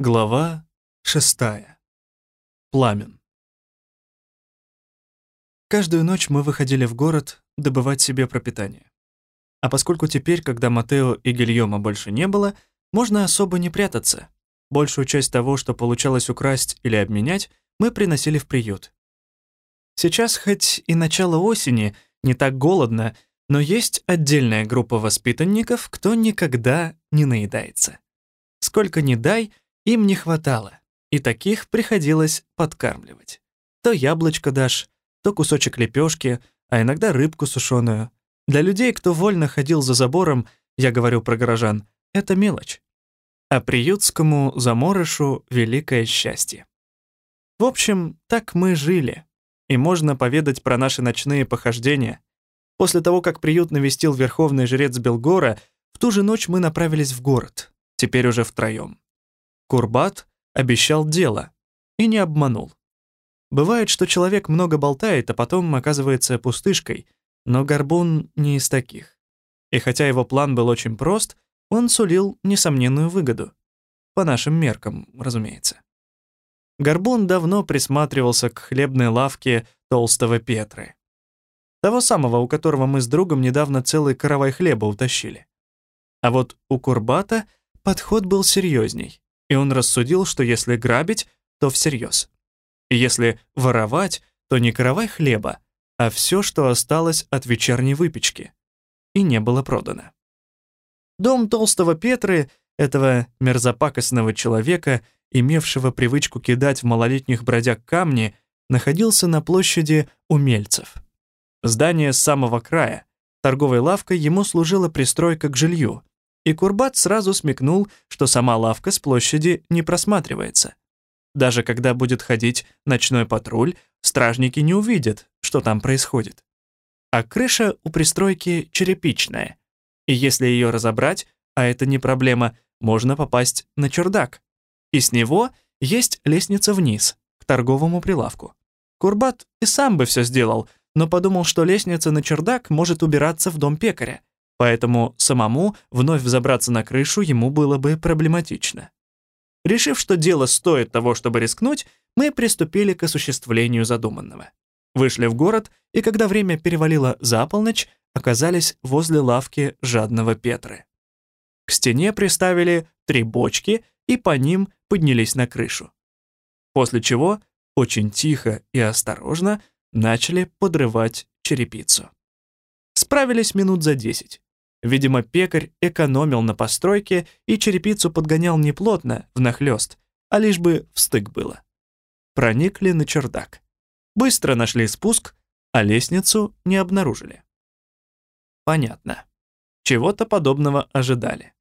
Глава шестая. Пламен. Каждую ночь мы выходили в город добывать себе пропитание. А поскольку теперь, когда Матео и Гильома больше не было, можно особо не прятаться. Большую часть того, что получалось украсть или обменять, мы приносили в приют. Сейчас, хоть и начало осени, не так голодно, но есть отдельная группа воспитанников, кто никогда не наедается. Сколько ни дай — им не хватало, и таких приходилось подкармливать. То яблочко дашь, то кусочек лепешки, а иногда рыбку сушеную. Для людей, кто вольно ходил за забором, я говорю про горожан, это мелочь. А приютскому заморышу великое счастье. В общем, так мы жили. И можно поведать про наши ночные похождения. После того, как приют навестил верховный жрец Белгора, в ту же ночь мы направились в город, теперь уже втроем. Курбат обещал дело и не обманул. Бывает, что человек много болтает, а потом оказывается пустышкой, но Горбун не из таких. И хотя его план был очень прост, он сулил несомненную выгоду. По нашим меркам, разумеется. Горбун давно присматривался к хлебной лавке толстого Петры. Того самого, у которого мы с другом недавно целый каравай хлеба утащили. А вот у Курбата подход был серьезней и он рассудил, что если грабить, то всерьез. Если воровать, то не каравай хлеба, а все, что осталось от вечерней выпечки. И не было продано. Дом толстого Петры, этого мерзопакостного человека, имевшего привычку кидать в малолетних бродяг камни, находился на площади умельцев. Здание с самого края. Торговой лавкой ему служила пристройка к жилью, и Курбат сразу смекнул, что сама лавка с площади не просматривается. Даже когда будет ходить ночной патруль, стражники не увидят, что там происходит. А крыша у пристройки черепичная, и если ее разобрать, а это не проблема, можно попасть на чердак. И с него есть лестница вниз, к торговому прилавку. Курбат и сам бы все сделал, но подумал, что лестница на чердак может убираться в дом пекаря, поэтому самому вновь взобраться на крышу ему было бы проблематично. Решив, что дело стоит того, чтобы рискнуть, мы приступили к осуществлению задуманного. Вышли в город, и когда время перевалило за полночь, оказались возле лавки жадного Петры. К стене приставили три бочки и по ним поднялись на крышу. После чего очень тихо и осторожно начали подрывать черепицу. Справились минут за десять. Видимо, пекарь экономил на постройке и черепицу подгонял не плотно, внахлёст, а лишь бы встык было. Проникли на чердак. Быстро нашли спуск, а лестницу не обнаружили. Понятно. Чего-то подобного ожидали.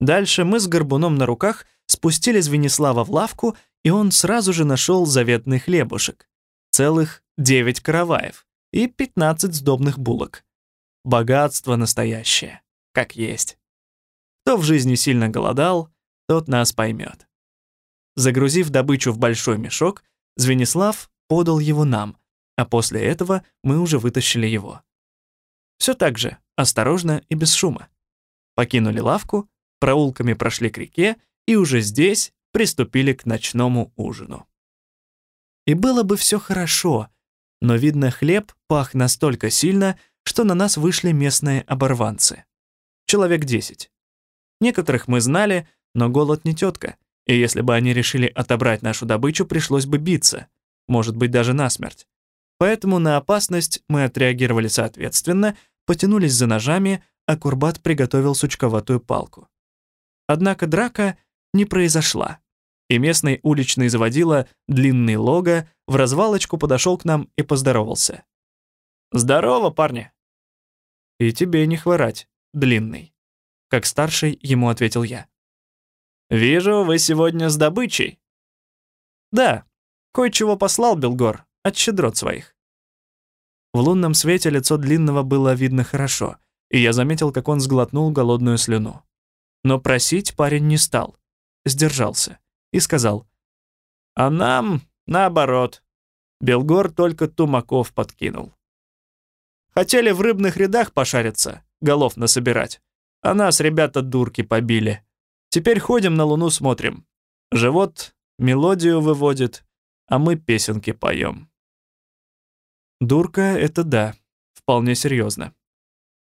Дальше мы с горбуном на руках спустились Венеслава в лавку, и он сразу же нашел заветный хлебушек. Целых девять караваев и пятнадцать сдобных булок. Богатство настоящее, как есть. Кто в жизни сильно голодал, тот нас поймет. Загрузив добычу в большой мешок, Звенислав подал его нам, а после этого мы уже вытащили его. Все так же, осторожно и без шума. Покинули лавку, проулками прошли к реке и уже здесь приступили к ночному ужину. И было бы все хорошо, но, видно, хлеб пах настолько сильно, что на нас вышли местные оборванцы. Человек 10. Некоторых мы знали, но голод не тетка, и если бы они решили отобрать нашу добычу, пришлось бы биться, может быть, даже насмерть. Поэтому на опасность мы отреагировали соответственно, потянулись за ножами, а Курбат приготовил сучковатую палку. Однако драка не произошла, и местный уличный заводила длинный лого в развалочку подошел к нам и поздоровался. «Здорово, парни!» «И тебе не хворать, длинный», — как старший ему ответил я. «Вижу, вы сегодня с добычей». «Да, кое-чего послал Белгор от щедрот своих». В лунном свете лицо длинного было видно хорошо, и я заметил, как он сглотнул голодную слюну. Но просить парень не стал, сдержался и сказал, «А нам, наоборот, Белгор только тумаков подкинул». Хотели в рыбных рядах пошариться, голов насобирать. А нас ребята дурки побили. Теперь ходим на Луну смотрим. Живот мелодию выводит, а мы песенки поем. Дурка — это да, вполне серьезно.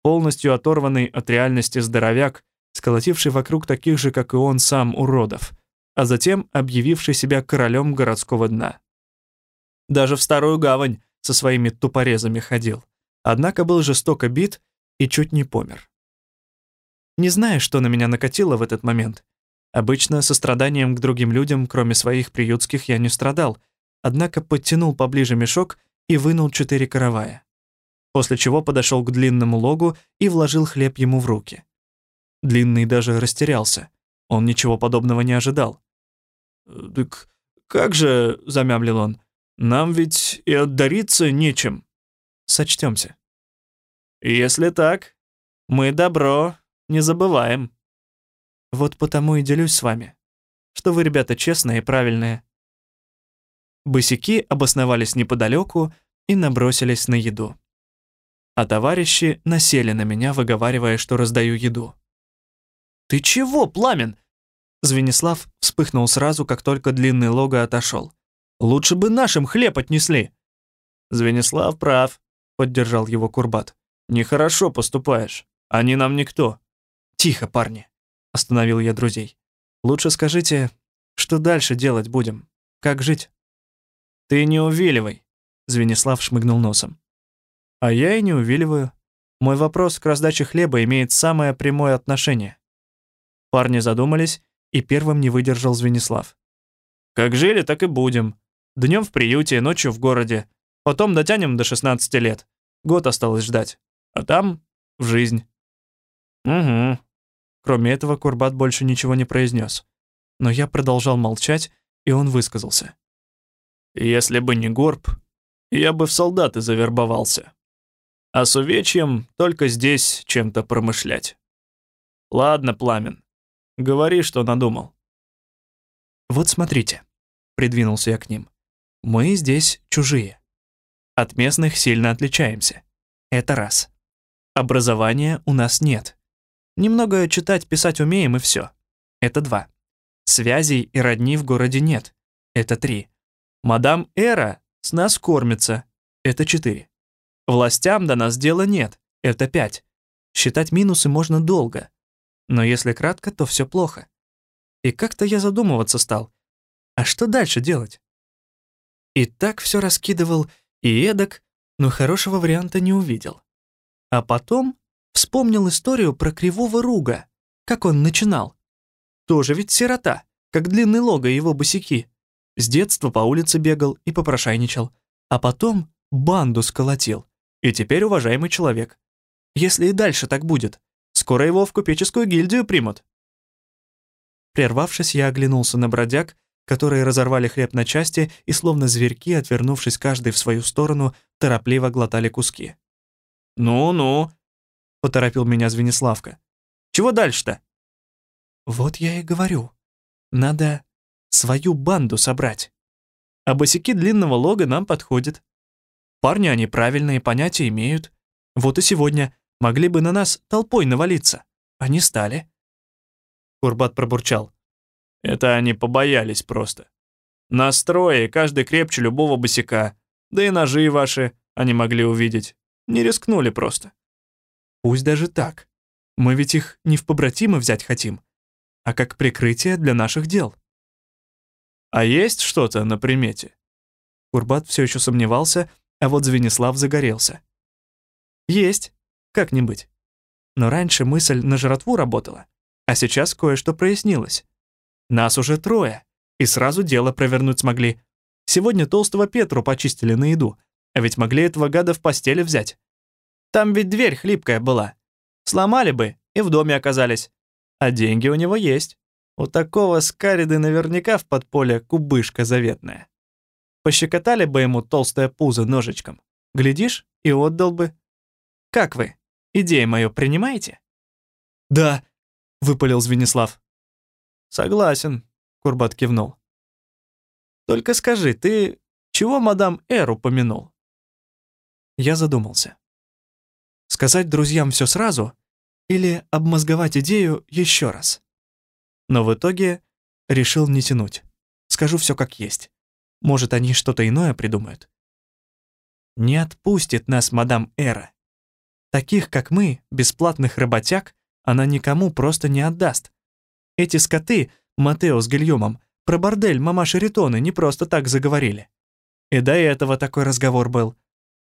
Полностью оторванный от реальности здоровяк, сколотивший вокруг таких же, как и он сам, уродов, а затем объявивший себя королем городского дна. Даже в Старую Гавань со своими тупорезами ходил, однако был жестоко бит и чуть не помер. Не знаю, что на меня накатило в этот момент. Обычно состраданием к другим людям, кроме своих приютских, я не страдал, однако подтянул поближе мешок и вынул четыре каравая. После чего подошел к длинному логу и вложил хлеб ему в руки. Длинный даже растерялся. Он ничего подобного не ожидал. «Так как же», — замямлил он, — «нам ведь и отдариться нечем». «Сочтёмся». «Если так, мы добро не забываем». «Вот потому и делюсь с вами, что вы, ребята, честные и правильные». Босяки обосновались неподалеку и набросились на еду. А товарищи насели на меня, выговаривая, что раздаю еду. «Ты чего, Пламен?» Звенислав вспыхнул сразу, как только длинный лого отошел. «Лучше бы нашим хлеб отнесли!» «Звенислав прав», — поддержал его Курбат. «Нехорошо поступаешь. Они нам никто». «Тихо, парни», — остановил я друзей. «Лучше скажите, что дальше делать будем? Как жить?» «Ты не увиливай», — Звенислав шмыгнул носом. «А я и не увиливаю. Мой вопрос к раздаче хлеба имеет самое прямое отношение. Парни задумались, и первым не выдержал Звенислав. «Как жили, так и будем. Днем в приюте, ночью в городе. Потом дотянем до 16 лет. Год осталось ждать. А там — в жизнь». «Угу». Кроме этого, Курбат больше ничего не произнес. Но я продолжал молчать, и он высказался. «Если бы не горб, я бы в солдаты завербовался. А с увечьем только здесь чем-то промышлять. Ладно, Пламен, Говори, что надумал». «Вот смотрите», — придвинулся я к ним. «Мы здесь чужие. От местных сильно отличаемся. Это раз. Образования у нас нет. Немного читать, писать умеем и все. Это два. Связей и родни в городе нет. Это три. Мадам Эра с нас кормится. Это четыре. Властям до нас дела нет. Это пять. Считать минусы можно долго. Но если кратко, то все плохо. И как-то я задумываться стал. А что дальше делать? И так все раскидывал и эдак, но хорошего варианта не увидел. А потом вспомнил историю про Кривого Руга, как он начинал. Тоже ведь сирота, как длинный лого его босики. С детства по улице бегал и попрошайничал, а потом банду сколотил. И теперь уважаемый человек. Если и дальше так будет, Скоро его в купеческую гильдию примут». Прервавшись, я оглянулся на бродяг, которые разорвали хлеб на части и, словно зверьки, отвернувшись каждый в свою сторону, торопливо глотали куски. «Ну-ну», — поторопил меня Звениславка. «Чего дальше-то?» «Вот я и говорю. Надо свою банду собрать. А босики длинного лога нам подходят. Парни они правильные, понятия имеют. Вот и сегодня Могли бы на нас толпой навалиться, не стали. Курбат пробурчал. Это они побоялись просто. Нас трое, каждый крепче любого босика. Да и ножи ваши они могли увидеть. Не рискнули просто. Пусть даже так. Мы ведь их не в побратимы взять хотим, а как прикрытие для наших дел. А есть что-то на примете? Курбат все еще сомневался, а вот Звенислав загорелся. Есть. Как не быть? Но раньше мысль на жратву работала, а сейчас кое-что прояснилось. Нас уже трое, и сразу дело провернуть смогли. Сегодня толстого Петру почистили на еду, а ведь могли этого гада в постели взять. Там ведь дверь хлипкая была. Сломали бы и в доме оказались. А деньги у него есть. У такого скариды наверняка в подполе кубышка заветная. Пощекотали бы ему толстое пузо ножичком. Глядишь, и отдал бы. Как вы? Идею мою принимаете?» «Да», — выпалил Звенислав. «Согласен», — Курбат кивнул. «Только скажи, ты чего мадам Эр упомянул?» Я задумался. Сказать друзьям все сразу или обмозговать идею еще раз? Но в итоге решил не тянуть. Скажу все как есть. Может, они что-то иное придумают. Не отпустит нас мадам Эра. Таких, как мы, бесплатных работяг, она никому просто не отдаст. Эти скоты, Матео с Гильомом, про бордель мамаши Ритоны не просто так заговорили. И до этого такой разговор был.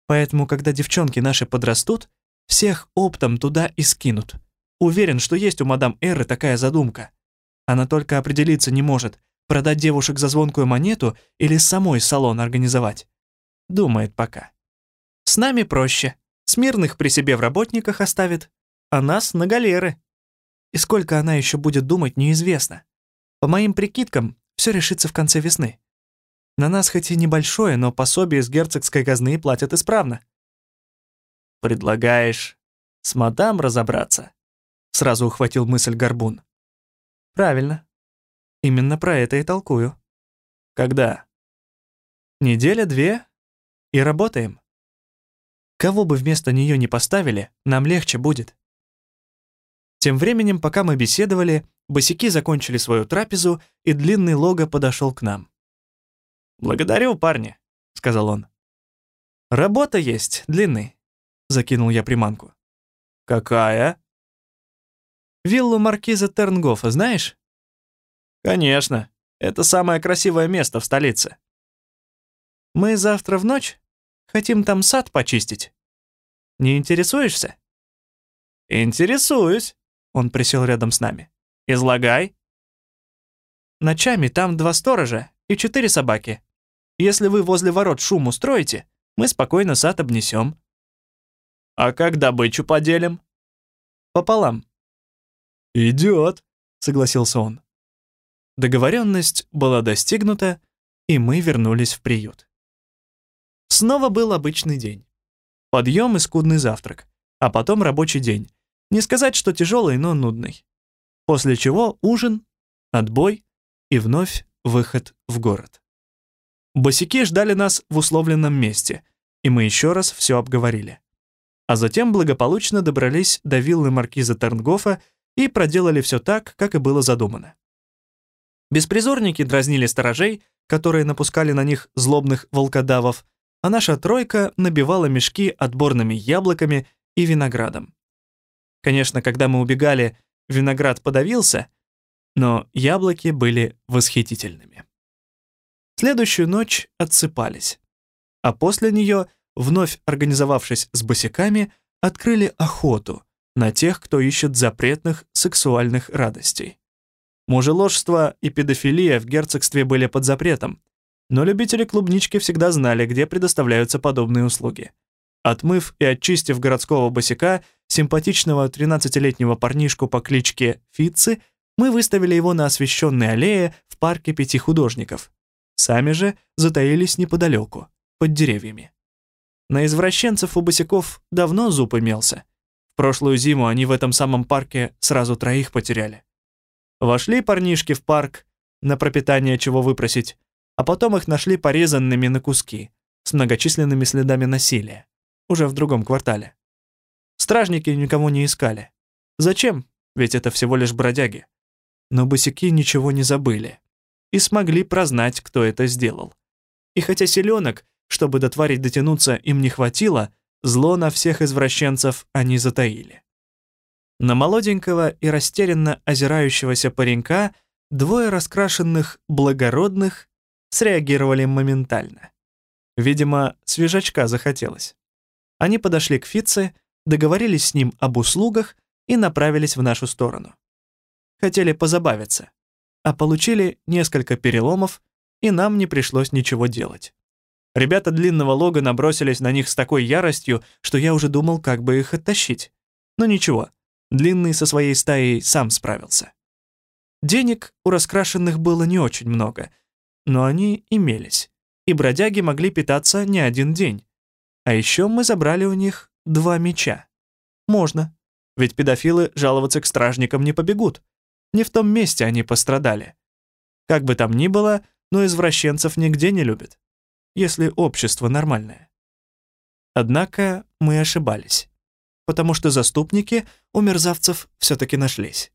Поэтому, когда девчонки наши подрастут, всех оптом туда и скинут. Уверен, что есть у мадам Эры такая задумка. Она только определиться не может, продать девушек за звонкую монету или самой салон организовать. Думает пока. С нами проще. Смирных при себе в работниках оставит, а нас на галеры. И сколько она еще будет думать, неизвестно. По моим прикидкам, все решится в конце весны. На нас хоть и небольшое, но пособие с герцогской казны платят исправно. «Предлагаешь с мадам разобраться?» Сразу ухватил мысль Горбун. «Правильно. Именно про это и толкую. Когда?» «Неделя-две, и работаем. Кого бы вместо нее не поставили, нам легче будет». Тем временем, пока мы беседовали, босики закончили свою трапезу, и длинный лого подошел к нам. «Благодарю, парни», — сказал он. «Работа есть, длинный», — закинул я приманку. «Какая?» «Виллу маркиза Тернгофа знаешь?» «Конечно. Это самое красивое место в столице». «Мы завтра в ночь хотим там сад почистить. Не интересуешься?» «Интересуюсь», — он присел рядом с нами. «Излагай». «Ночами там два сторожа и четыре собаки. Если вы возле ворот шум устроите, мы спокойно сад обнесем». «А как добычу поделим?» «Пополам». «Идет», — согласился он. Договоренность была достигнута, и мы вернулись в приют. Снова был обычный день. Подъем и скудный завтрак, а потом рабочий день. Не сказать, что тяжелый, но нудный. После чего ужин, отбой и вновь выход в город. Босики ждали нас в условленном месте, и мы еще раз все обговорили. А затем благополучно добрались до виллы маркиза Тернгофа и проделали все так, как и было задумано. Беспризорники дразнили сторожей, которые напускали на них злобных волкодавов, а наша тройка набивала мешки отборными яблоками и виноградом. Конечно, когда мы убегали, виноград подавился, но яблоки были восхитительными. Следующую ночь отсыпались. А после нее, вновь организовавшись с босиками, открыли охоту на тех, кто ищет запретных сексуальных радостей. Мужеложство и педофилия в герцогстве были под запретом, но любители клубнички всегда знали, где предоставляются подобные услуги. Отмыв и очистив городского босика, симпатичного 13-летнего парнишку по кличке Фитцы, мы выставили его на освещенной аллее в парке пяти художников, Сами же затаились неподалеку, под деревьями. На извращенцев у босиков давно зуб имелся. В прошлую зиму они в этом самом парке сразу троих потеряли. Вошли парнишки в парк, на пропитание чего выпросить, а потом их нашли порезанными на куски, с многочисленными следами насилия, уже в другом квартале. Стражники никого не искали. Зачем? Ведь это всего лишь бродяги. Но босики ничего не забыли и смогли прознать, кто это сделал. И хотя селенок, чтобы до тварей дотянуться, им не хватило, зло на всех извращенцев они затаили. На молоденького и растерянно озирающегося паренька двое раскрашенных благородных среагировали моментально. Видимо, свежачка захотелось. Они подошли к Фитце, договорились с ним об услугах и направились в нашу сторону. Хотели позабавиться а получили несколько переломов, и нам не пришлось ничего делать. Ребята длинного лога набросились на них с такой яростью, что я уже думал, как бы их оттащить. Но ничего, длинный со своей стаей сам справился. Денег у раскрашенных было не очень много, но они имелись, и бродяги могли питаться не один день. А еще мы забрали у них два меча. Можно, ведь педофилы жаловаться к стражникам не побегут, не в том месте они пострадали. Как бы там ни было, но извращенцев нигде не любят, если общество нормальное. Однако мы ошибались, потому что заступники у мерзавцев все-таки нашлись.